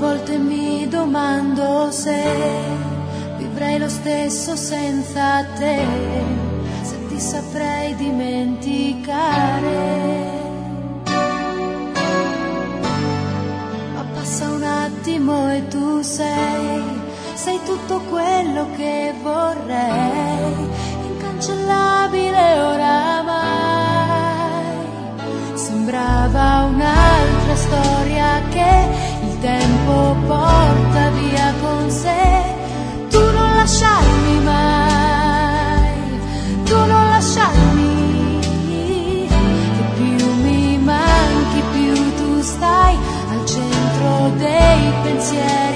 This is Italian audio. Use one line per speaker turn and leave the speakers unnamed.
volte mi domando se vivrei lo stesso senza te, se ti saprei dimenticare. Ma passa un attimo e tu sei, sei tutto quello che vorrei, incancellabile oramai. Sembrava un'altra un'altra storia che il tempo porta via con sé. Tu non lasciarmi mai, tu non lasciarmi, che più mi manchi più tu stai al centro dei pensieri.